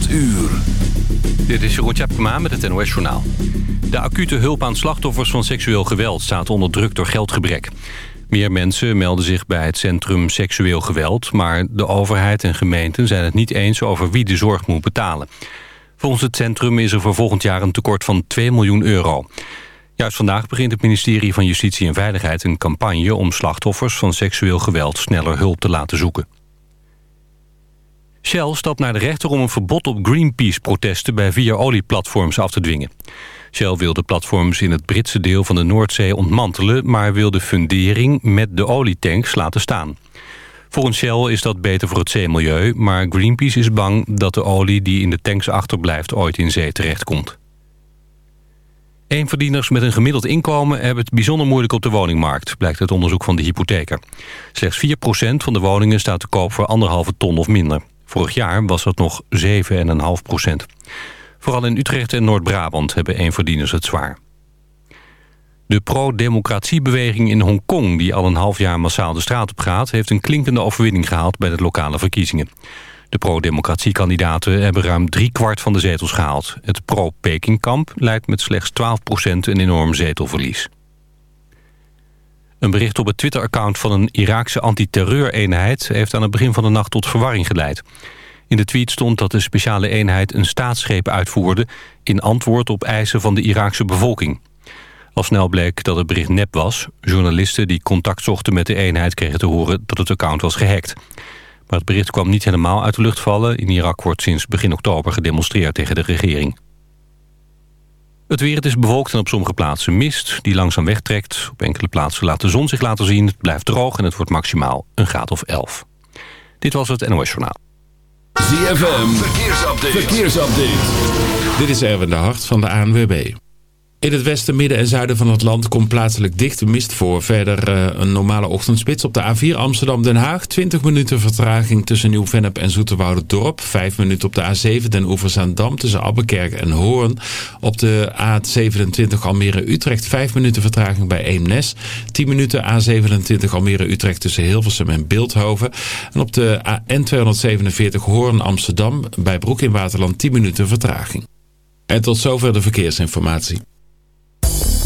8 uur. Dit is Jeroen Tjepkema met het NOS Journaal. De acute hulp aan slachtoffers van seksueel geweld staat onder druk door geldgebrek. Meer mensen melden zich bij het centrum seksueel geweld... maar de overheid en gemeenten zijn het niet eens over wie de zorg moet betalen. Volgens het centrum is er voor volgend jaar een tekort van 2 miljoen euro. Juist vandaag begint het ministerie van Justitie en Veiligheid een campagne... om slachtoffers van seksueel geweld sneller hulp te laten zoeken. Shell stapt naar de rechter om een verbod op Greenpeace-protesten... bij vier olieplatforms af te dwingen. Shell wil de platforms in het Britse deel van de Noordzee ontmantelen... maar wil de fundering met de olietanks laten staan. Volgens Shell is dat beter voor het zeemilieu... maar Greenpeace is bang dat de olie die in de tanks achterblijft... ooit in zee terechtkomt. Eenverdieners met een gemiddeld inkomen hebben het bijzonder moeilijk op de woningmarkt, blijkt uit onderzoek van de hypotheker. Slechts 4% van de woningen staat te koop voor anderhalve ton of minder. Vorig jaar was dat nog 7,5%. Vooral in Utrecht en Noord-Brabant hebben eenverdieners het zwaar. De pro-democratiebeweging in Hongkong, die al een half jaar massaal de straat op gaat... heeft een klinkende overwinning gehaald bij de lokale verkiezingen. De pro-democratiekandidaten hebben ruim kwart van de zetels gehaald. Het pro-Pekingkamp leidt met slechts 12% een enorm zetelverlies. Een bericht op het Twitter-account van een Iraakse antiterreureenheid... heeft aan het begin van de nacht tot verwarring geleid. In de tweet stond dat de speciale eenheid een staatsgreep uitvoerde... in antwoord op eisen van de Iraakse bevolking. Al snel bleek dat het bericht nep was. Journalisten die contact zochten met de eenheid kregen te horen dat het account was gehackt. Maar het bericht kwam niet helemaal uit de lucht vallen. In Irak wordt sinds begin oktober gedemonstreerd tegen de regering. Het weer, het is bewolkt en op sommige plaatsen mist die langzaam wegtrekt. Op enkele plaatsen laat de zon zich laten zien. Het blijft droog en het wordt maximaal een graad of 11. Dit was het NOS Journaal. ZFM, verkeersupdate. verkeersupdate. Dit is Erwin de Hart van de ANWB. In het westen, midden en zuiden van het land komt plaatselijk dichte mist voor. Verder uh, een normale ochtendspits op de A4 Amsterdam-Den Haag. 20 minuten vertraging tussen Nieuw-Vennep en Dorp. 5 minuten op de A7 Den Oeverzaan-Dam tussen Abbekerk en Hoorn. Op de A27 Almere-Utrecht 5 minuten vertraging bij Eemnes. 10 minuten A27 Almere-Utrecht tussen Hilversum en Beeldhoven. En op de N247 Hoorn-Amsterdam bij Broek in Waterland 10 minuten vertraging. En tot zover de verkeersinformatie.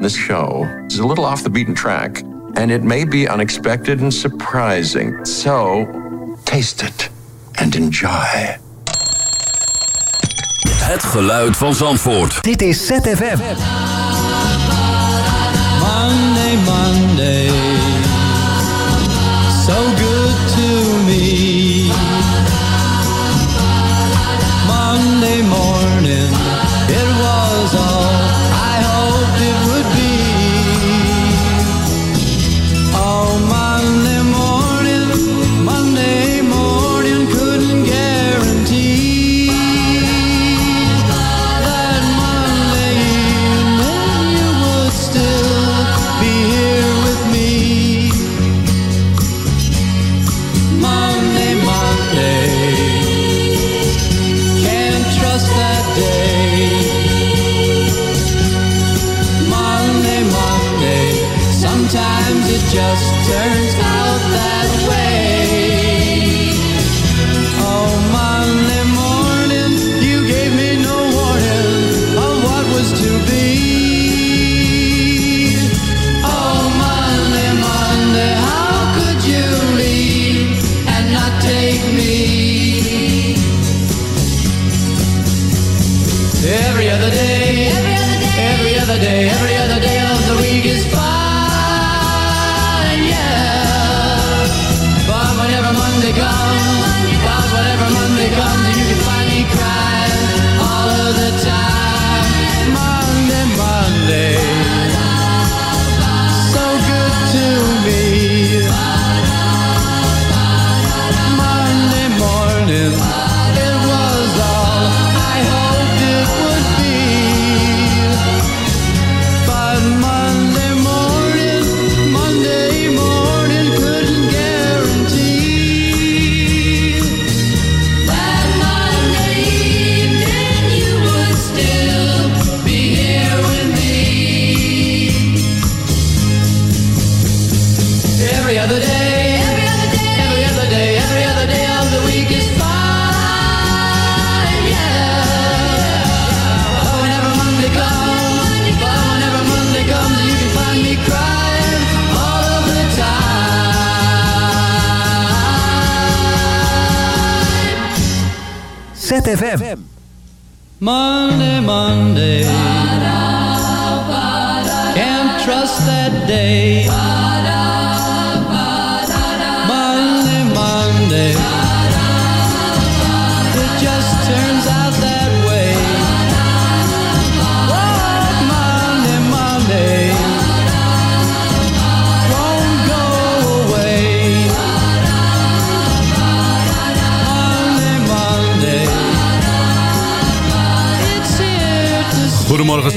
This show is a little off the beaten track, and it may be unexpected and surprising. So, taste it and enjoy. Het geluid van Zandvoort. Dit is ZFM. Monday, Monday. So good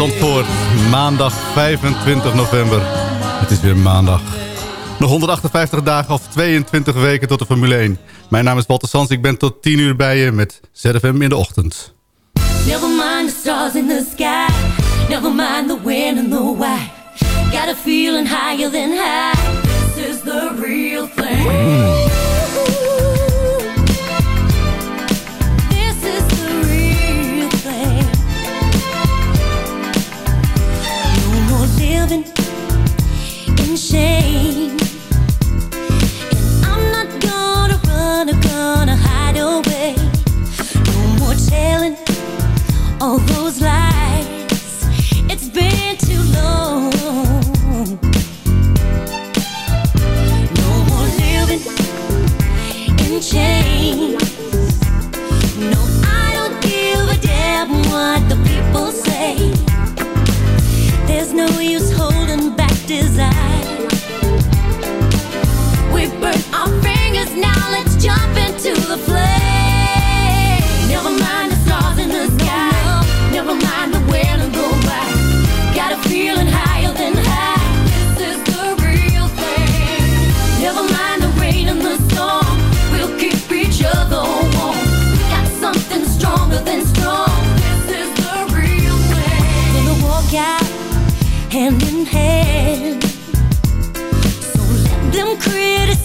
Zandvoort, maandag 25 november. Het is weer maandag. Nog 158 dagen of 22 weken tot de Formule 1. Mijn naam is Walter Sans, ik ben tot 10 uur bij je met ZFM in de ochtend. Never mind the stars in the sky. Never mind the when and the why. Got a feeling higher than high. This is the real thing. This shame. And I'm not gonna run or gonna hide away. No more telling all those lies. It's been too long. No more living in chains. No, I don't give a damn what the people say. There's no use holding back desire. Hand in hand. So let them criticize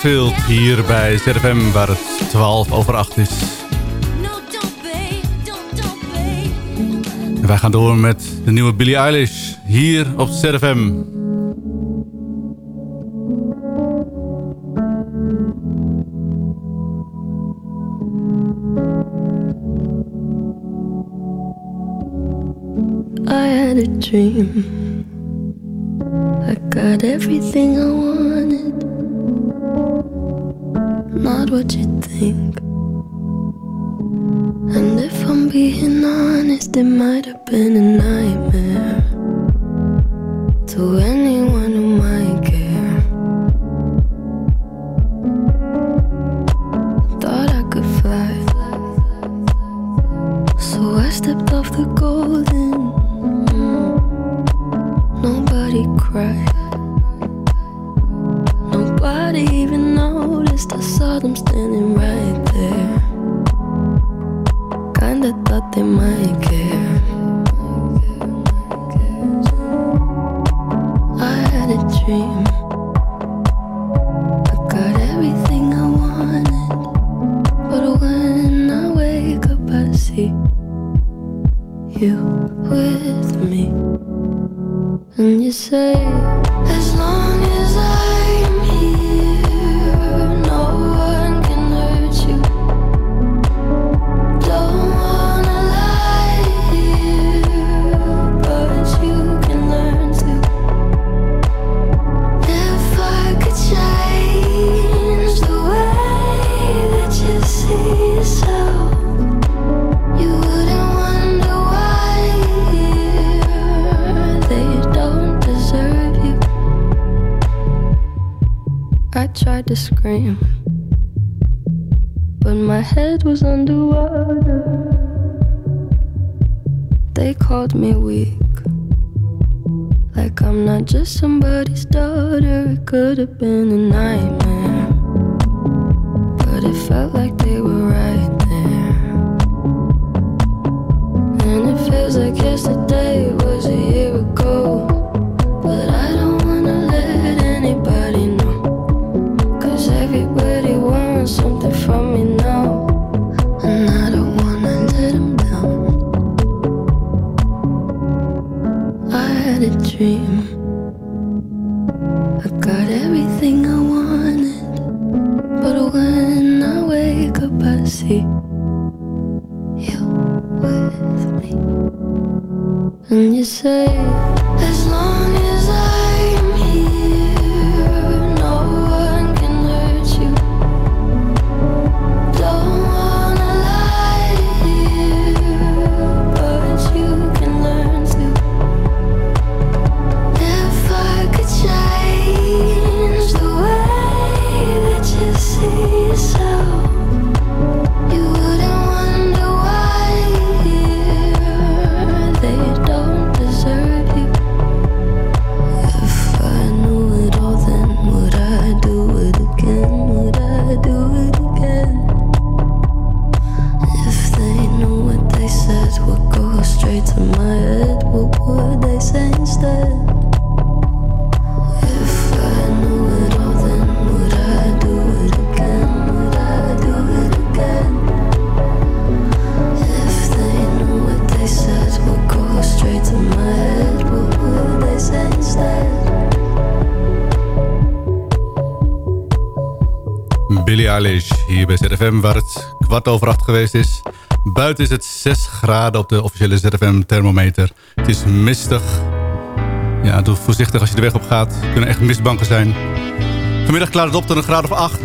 Garfield hier bij ZFM waar het 12 over 8 is. En wij gaan door met de nieuwe Billie Eilish hier op ZFM. I had a dream ZFM waar het kwart over acht geweest is. Buiten is het 6 graden op de officiële ZFM thermometer. Het is mistig. Ja, doe voorzichtig als je de weg op gaat. Kunnen echt mistbanken zijn. Vanmiddag klaart het op tot een graad of 8.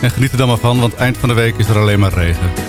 En geniet er dan maar van, want eind van de week is er alleen maar regen.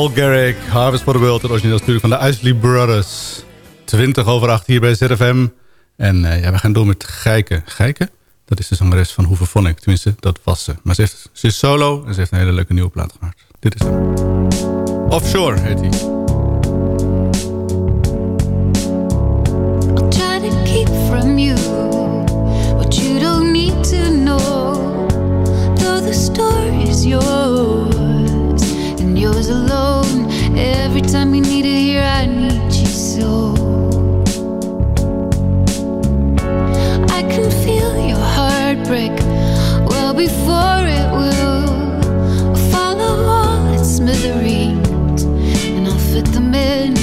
Paul Garrick, Harvest for the World. Het origineel natuurlijk van de Isley Brothers. 20 over 8 hier bij ZFM. En uh, ja, we gaan door met Geike. Geike? Dat is de zangeres van Hoeverphonic. Tenminste, dat was ze. Maar ze, heeft, ze is solo en ze heeft een hele leuke nieuwe plaat gemaakt. Dit is hem. Offshore heet hij. try to keep from you what you don't need to know. Though the story's yours and yours alone. Every time you need it here, I need you so. I can feel your heart break well before it will follow all its smithereens, and I'll fit them in.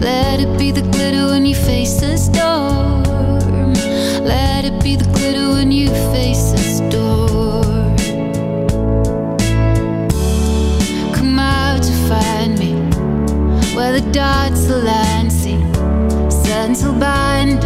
Let it be the glitter when you face the storm. Let it be the glitter when you face the dots align. See, sense will bind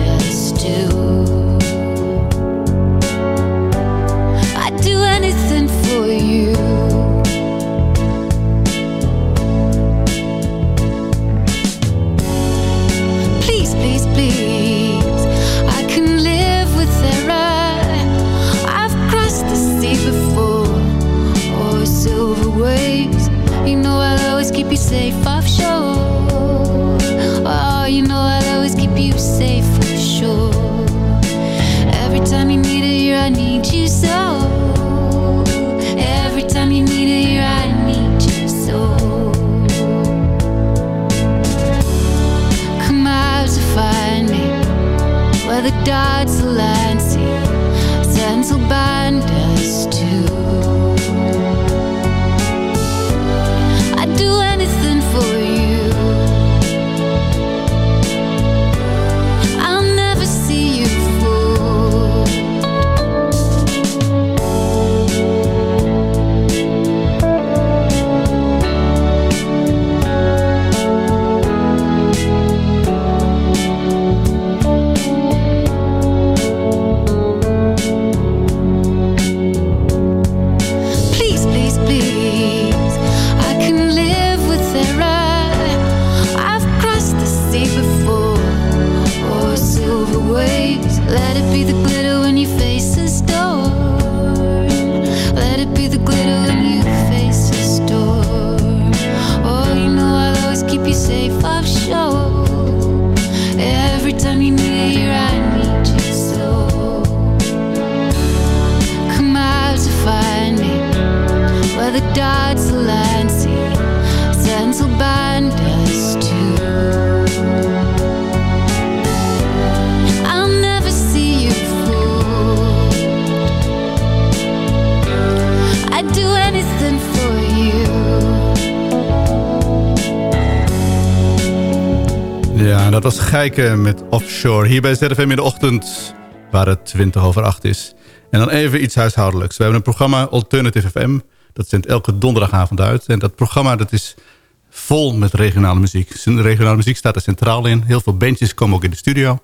Ja, dat was Geike met Offshore. Hier bij ZFM in de ochtend, waar het 20 over 8 is. En dan even iets huishoudelijks. We hebben een programma Alternative FM. Dat zendt elke donderdagavond uit. En dat programma dat is vol met regionale muziek. De regionale muziek staat er centraal in. Heel veel bandjes komen ook in de studio.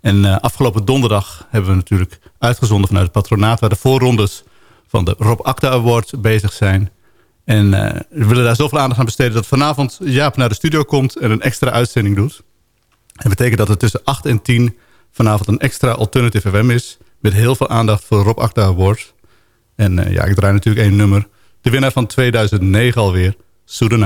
En uh, afgelopen donderdag hebben we natuurlijk uitgezonden vanuit het patronaat... waar de voorrondes van de Rob Acta Award bezig zijn. En uh, we willen daar zoveel aandacht aan besteden... dat vanavond Jaap naar de studio komt en een extra uitzending doet. Dat betekent dat er tussen 8 en 10 vanavond een extra Alternative FM is... met heel veel aandacht voor Rob Acta. En uh, ja, ik draai natuurlijk één nummer. De winnaar van 2009 alweer, Soothe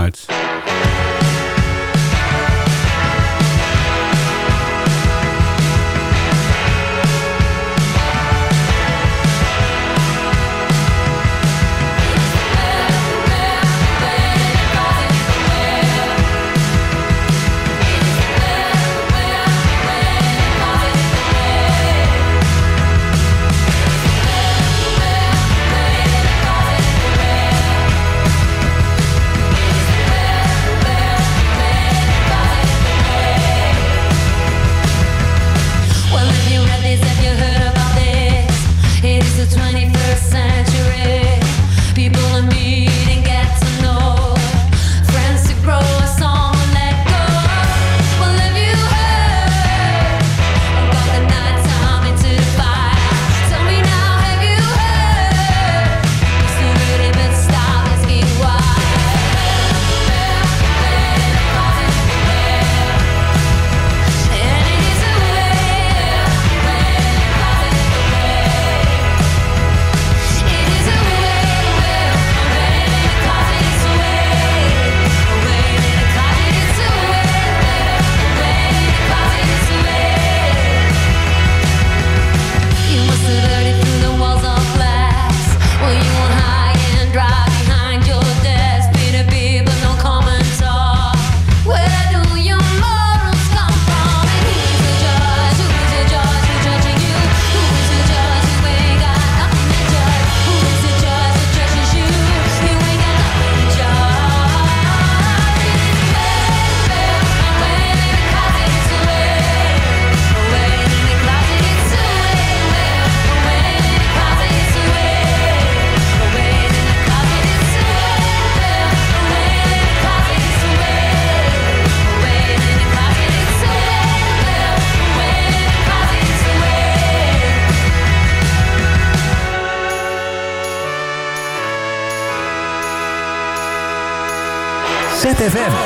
ZFM.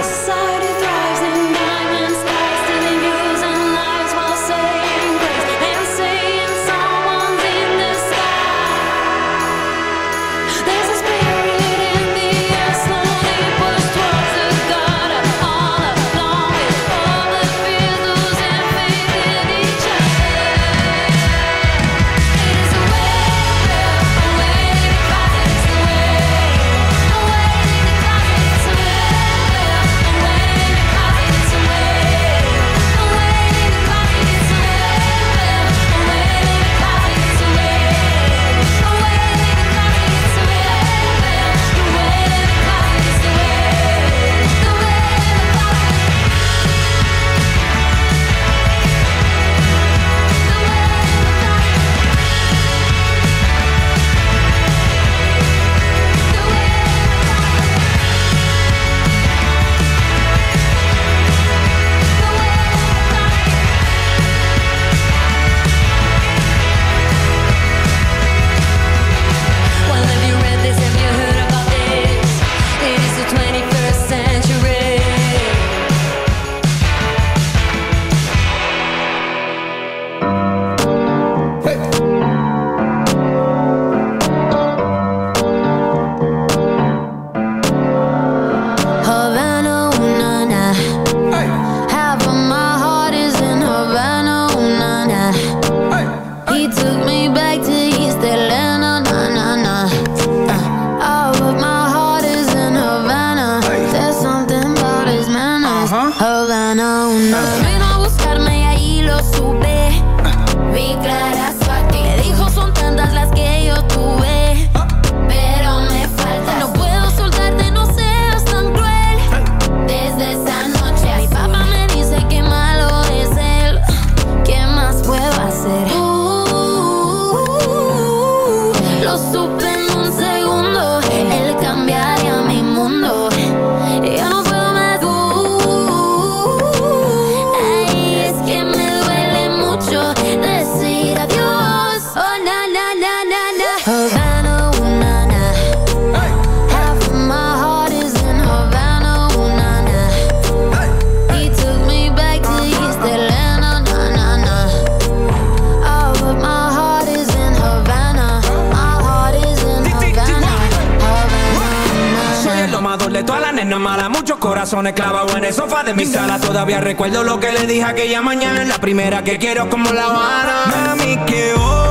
mala, muchos corazones clavados en el sofá de mi sala. Todavía recuerdo lo que le dije aquella mañana. La primera que quiero como la Habana. Mami, que hoy.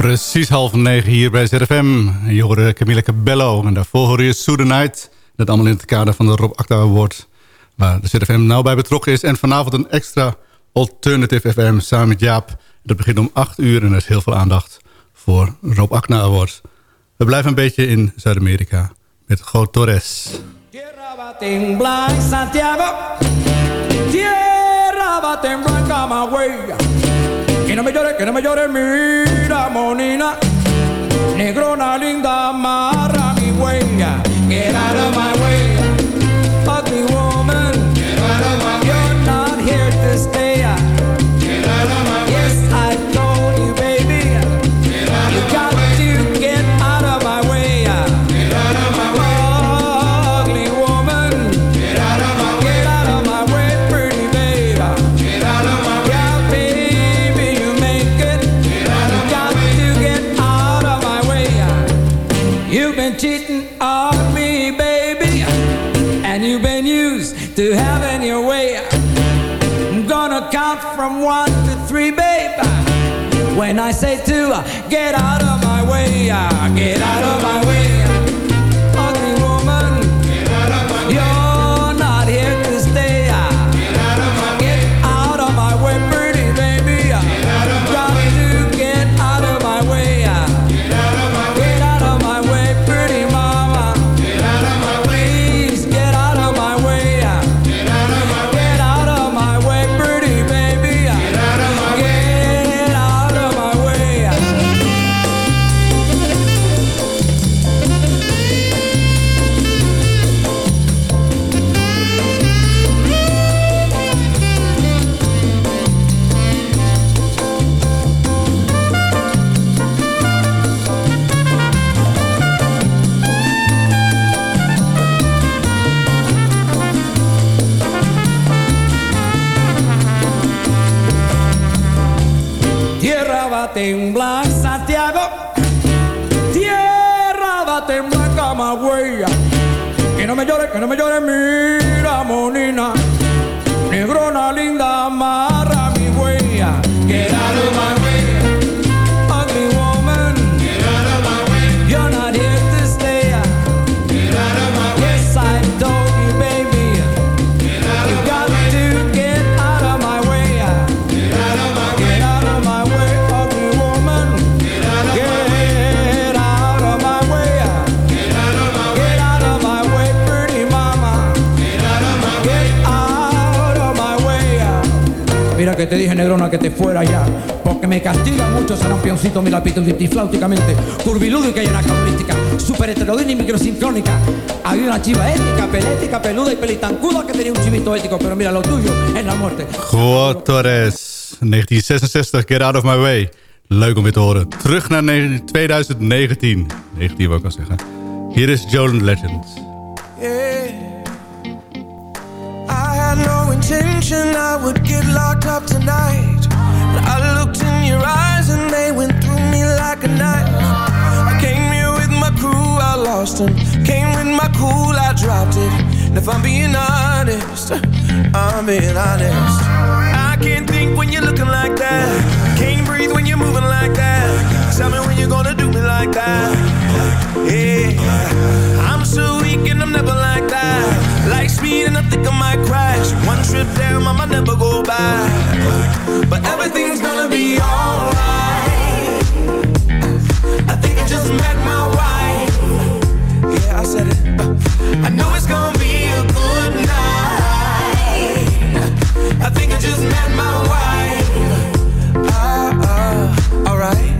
Precies half negen hier bij ZFM. Je hoorde Camille Cabello en daarvoor hoorde je Night'. Dat allemaal in het kader van de Rob Acta Award. Waar de ZFM nou bij betrokken is. En vanavond een extra Alternative FM samen met Jaap. Dat begint om 8 uur en er is heel veel aandacht voor Rob Acta Award. We blijven een beetje in Zuid-Amerika met Go Torres. Tierra va Santiago. Tierra va temblar no me llore, que no me llore, mira, monina. Negrona linda, amarra mi huella. Get out of my way, from one to three, babe. When I say two, get out of my way, get out of my way. And a daughter, te dije, negrona, que te fuera ya. Porque me castiga mucho pioncito, mi lapito flauticamente. Curvilúdica y anacronística. Super heterodina y microsincrónica. Había una chiva ética, pelética, peluda y pelitancuda que tenía un chivito ético. Pero mira, lo tuyo es la muerte. Juan Torres, 1966, Get Out of My Way. Leuk om weer te horen. Terug naar ne- 2019. 19 wil ik al zeggen. Hier is Joan Legend. I would get locked up tonight. But I looked in your eyes and they went through me like a knife. I came here with my crew, I lost them. Came with my cool, I dropped it. And if I'm being honest, I'm being honest. I can't think when you're looking like that. Can't breathe when you're moving like that. Tell me when you're gonna do me like that. Yeah, I'm so and I'm never like that. Like speed and I think I might crash. One trip down, I might never go back. But everything's gonna be alright. I think I just met my wife. Yeah, I said it. Uh, I know it's gonna be a good night. I think I just met my wife. Ah, ah, alright.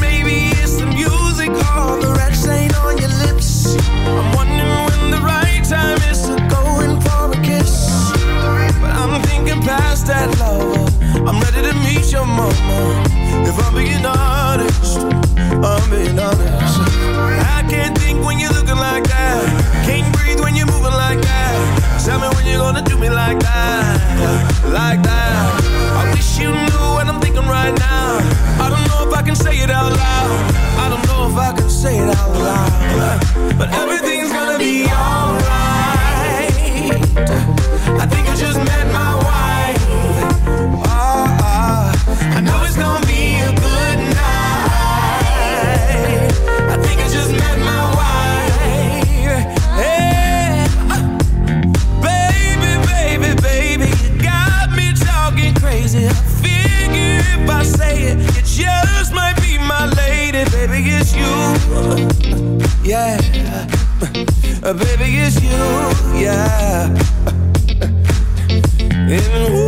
Maybe it's the music or the being honest, I'm being honest. I can't think when you're looking like that. Can't breathe when you're moving like that. Tell me when you're gonna do me like that, like that. I wish you knew what I'm thinking right now. I don't know if I can say it out loud. I don't know if I can say it out loud. But everything's gonna be alright. Yeah, Uh, baby, it's you. Yeah, and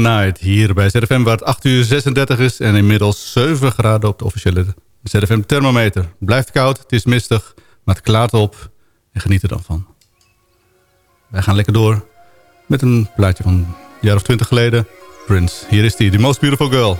Night. Hier bij ZFM waar het 8 uur 36 is en inmiddels 7 graden op de officiële ZFM thermometer. Blijft koud, het is mistig, maar het klaart op en geniet er dan van. Wij gaan lekker door met een plaatje van een jaar of 20 geleden. Prince, hier is die, The Most Beautiful Girl.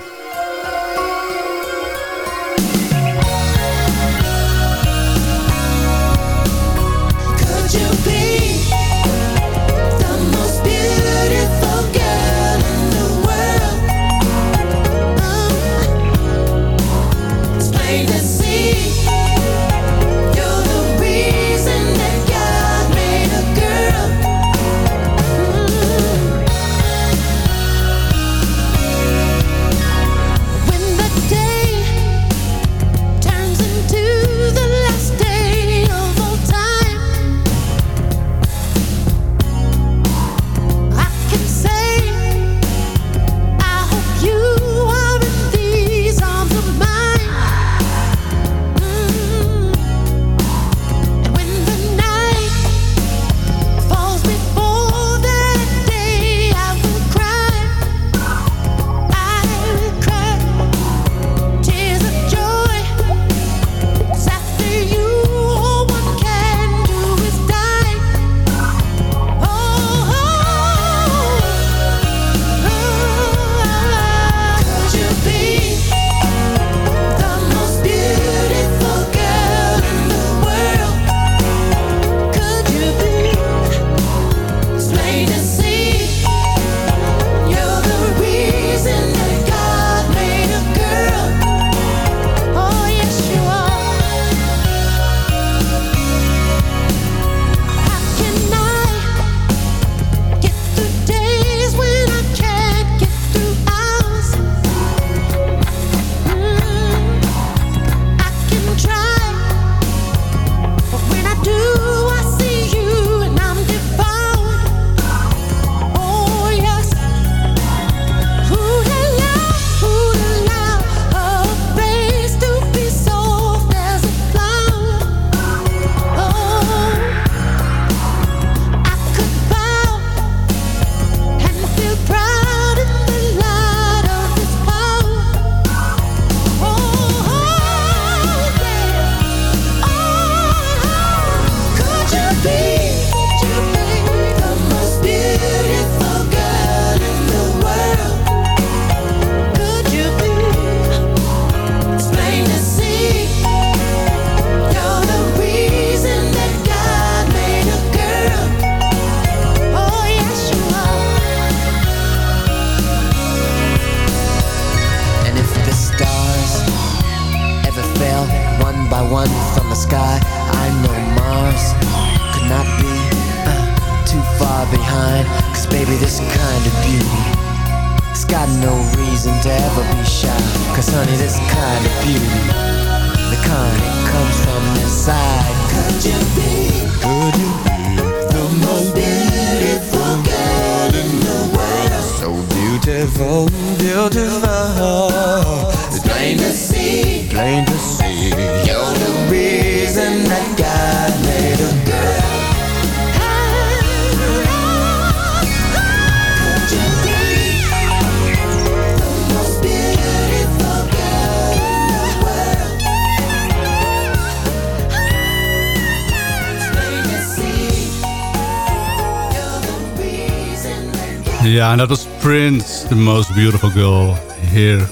Beautiful Girl.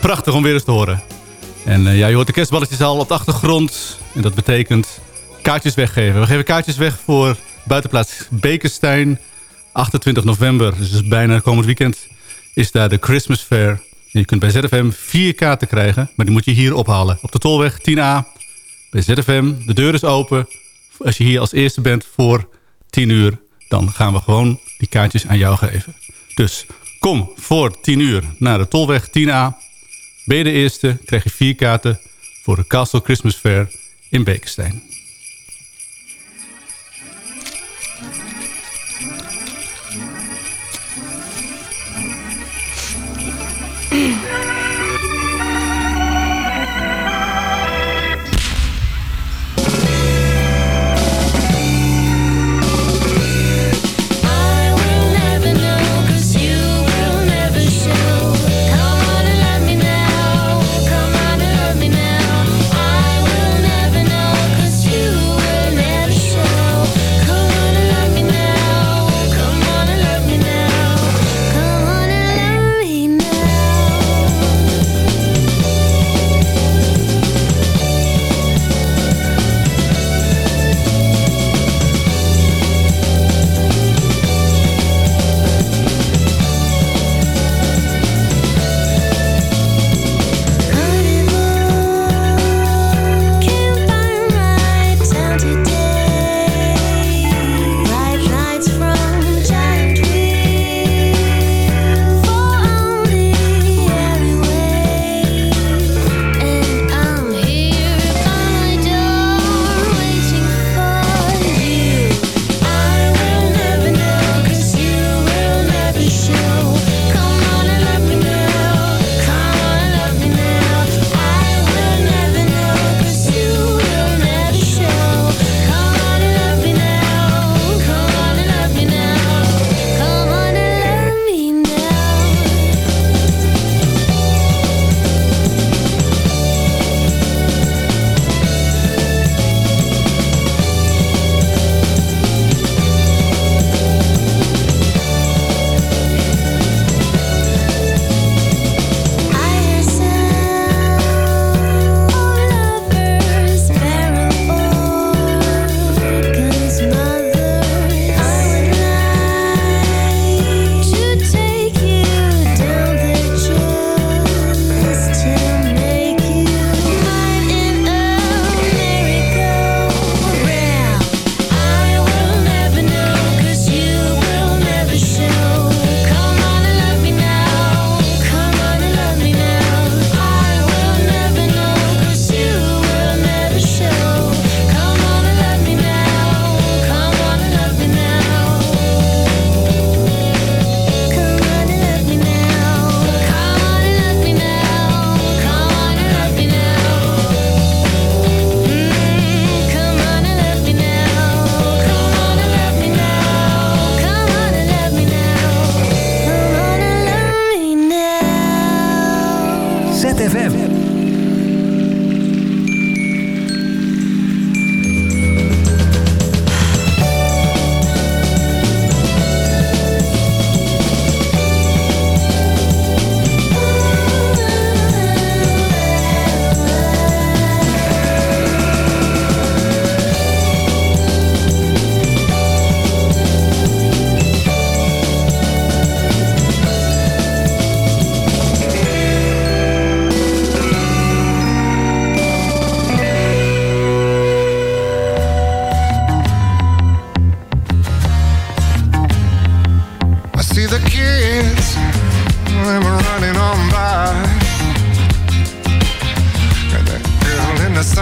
Prachtig om weer eens te horen. En eh, ja, je hoort de kerstballetjes al op de achtergrond. En dat betekent kaartjes weggeven. We geven kaartjes weg voor buitenplaats Bekenstein. 28 november, dus bijna komend weekend, is daar de Christmas Fair. En je kunt bij ZFM vier kaarten krijgen, maar die moet je hier ophalen. Op de Tolweg 10A, bij ZFM. De deur is open. Als je hier als eerste bent voor 10 uur, dan gaan we gewoon die kaartjes aan jou geven. Dus kom voor 10 uur naar de Tolweg 10A. Ben je de eerste, krijg je vier kaarten voor de Castle Christmas Fair in Bekenstein.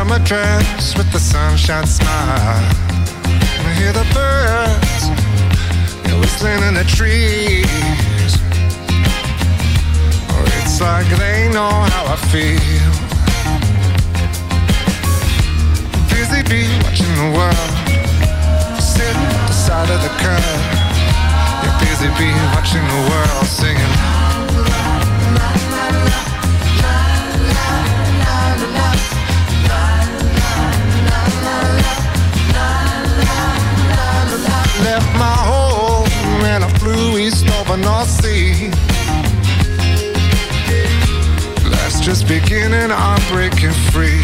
Summer dress with the sunshine smile. I hear the birds they're whistling in the trees. Oh, it's like they know how I feel. Busy bee watching the world, sitting at the side of the curb. You're busy bee watching the world singing. Left and I flew east over North Sea. Life's just beginning, I'm breaking free.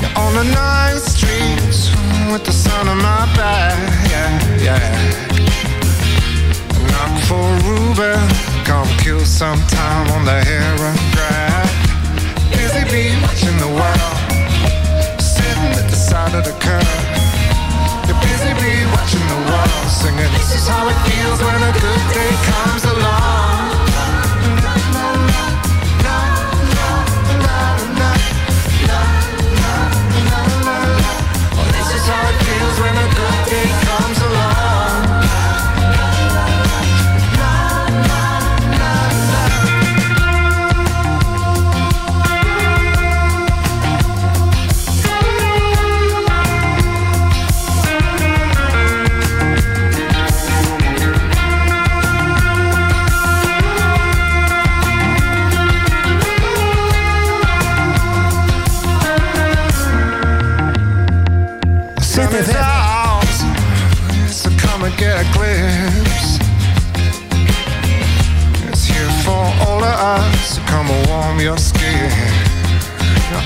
You're on the ninth streets with the sun on my back. Yeah, yeah. Knock for Ruben, come kill some time on the heron grab. Busy bee watching the world, sitting at the side of the curb. You're busy bee watching singing. This is how it feels when a good day comes along.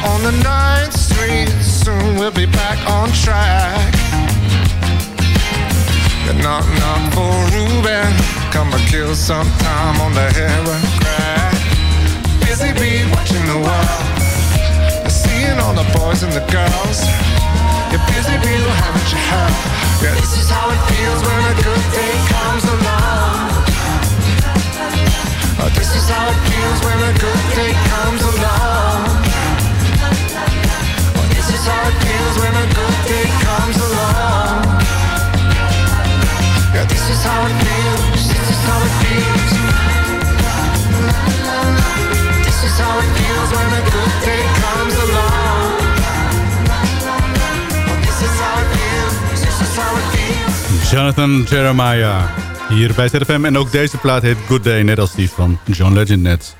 On the ninth street, soon we'll be back on track. You knock knock for Ruben, come and kill some time on the heron crack. Busy bee watching the world, seeing all the boys and the girls. You're busy, bee, haven't you heard? Yeah, this is how it feels when a good day comes along. This is how it feels when a good day comes along. Feels when a good day comes along. Yeah, this is how it feels. This is how it feels. This is how it feels when a good day comes along. How it feels. This is how it feels. Jonathan Jeremiah. Hier bij ZFM. En ook deze plaat heet Good Day, net als die van John Legend net.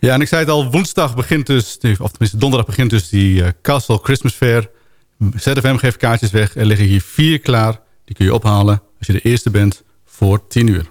Ja, en ik zei het al, woensdag begint dus, of tenminste donderdag begint dus die eh, Castle Christmas Fair. ZFM geeft kaartjes weg. Er liggen hier vier klaar. Die kun je ophalen als je de eerste bent voor 10 uur.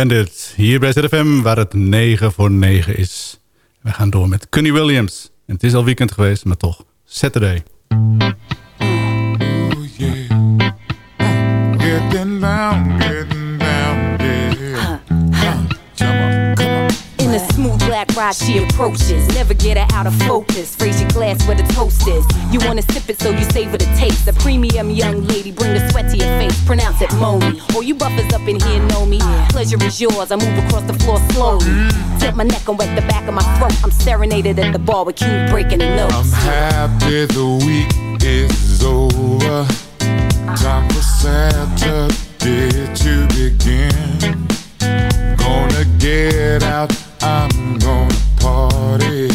Bandit, hier bij ZFM, waar het 9 voor 9 is. We gaan door met Connie Williams. En het is al weekend geweest, maar toch, Saturday. A smooth black ride, she approaches. Never get her out of focus. Raise your glass where the toast is. You wanna sip it, so you savor the taste. A premium young lady, bring the sweat to your face. Pronounce it Moni. All you buffers up in here know me. Pleasure is yours. I move across the floor slowly. Tip my neck and wet the back of my throat. I'm serenaded at the barbecue, breaking the notes. I'm happy the week is over. Time for Saturday to begin. Gonna get out, I'm gonna party.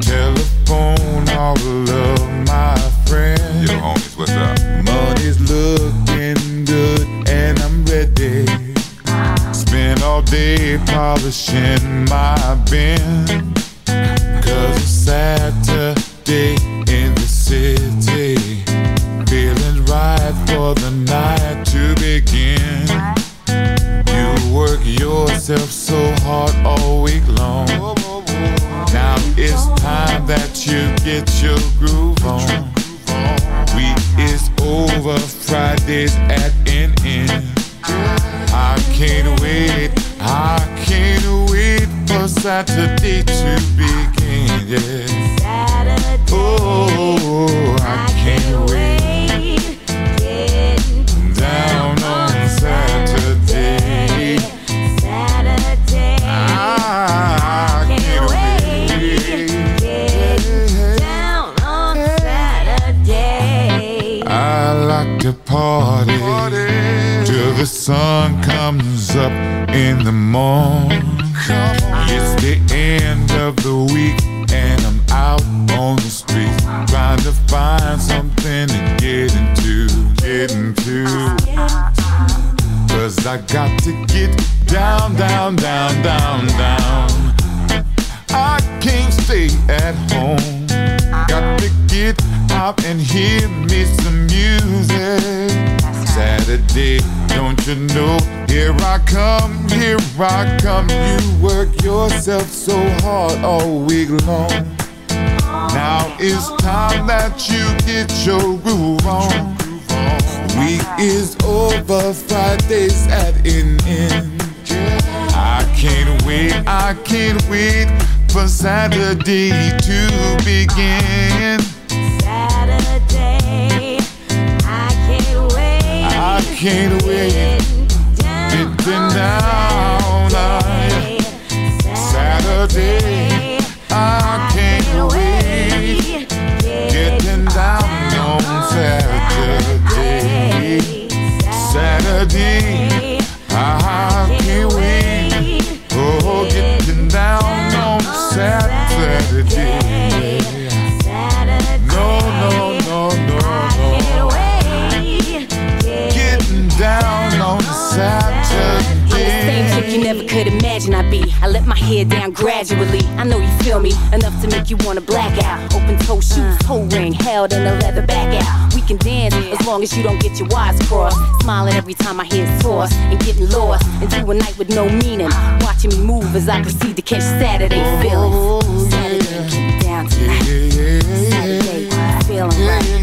Telephone all of my friends. Yo, homies, what's up? Money's looking good and I'm ready. Spend all day polishing my bin. Cause it's Saturday you get your groove on. Week is over, Fridays at an end. I can't wait, I can't wait for Saturday to begin. Yeah. Oh, I can't wait. In the morning. It's the end of the week and I'm out on the street trying to find something to get into, get into. Cause I got to get down, down, down, down, down. I can't stay at home. Got to get out and hear me some music. Saturday, don't you know? Here I come, here I come. You work yourself so hard all week long. Now it's time that you get your groove on. Week is over, Fridays at an end. I can't wait, I can't wait for Saturday to begin. I can't wait. Down down Saturday, Saturday, I can't wait. Getting down on Saturday, Saturday, I can't wait. Oh, getting down on Saturday. I be? I let my hair down gradually. I know you feel me enough to make you wanna black out. Open toe shoes, toe ring, held in a leather back out. We can dance as long as you don't get your wires crossed. Smiling every time I hear toss and getting lost into a night with no meaning. Watching me move as I proceed to catch Saturday feelings. Saturday, get down tonight. Saturday, feeling right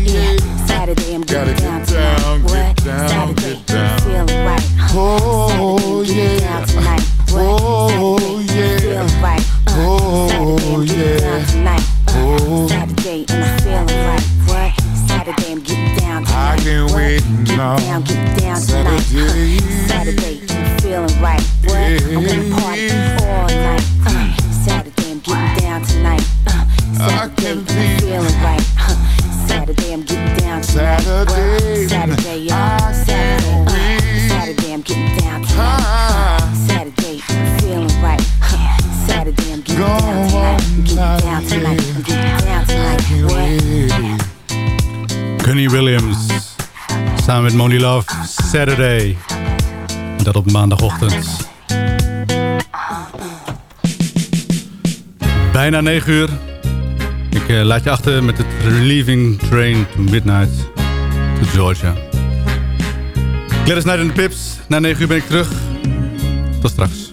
gotta get down, get down, get down. Oh yeah, oh yeah, oh yeah, oh yeah! I'm feeling right. What? Saturday right. I'm gonna party all night. Saturday I'm getting down tonight. Met Money Love. Saturday. En dat op maandagochtend. Bijna 9 uur. Ik eh, laat je achter met het Relieving Train to Midnight to Georgia. Gladys Knight en de Pips. Na 9 uur ben ik terug. Tot straks.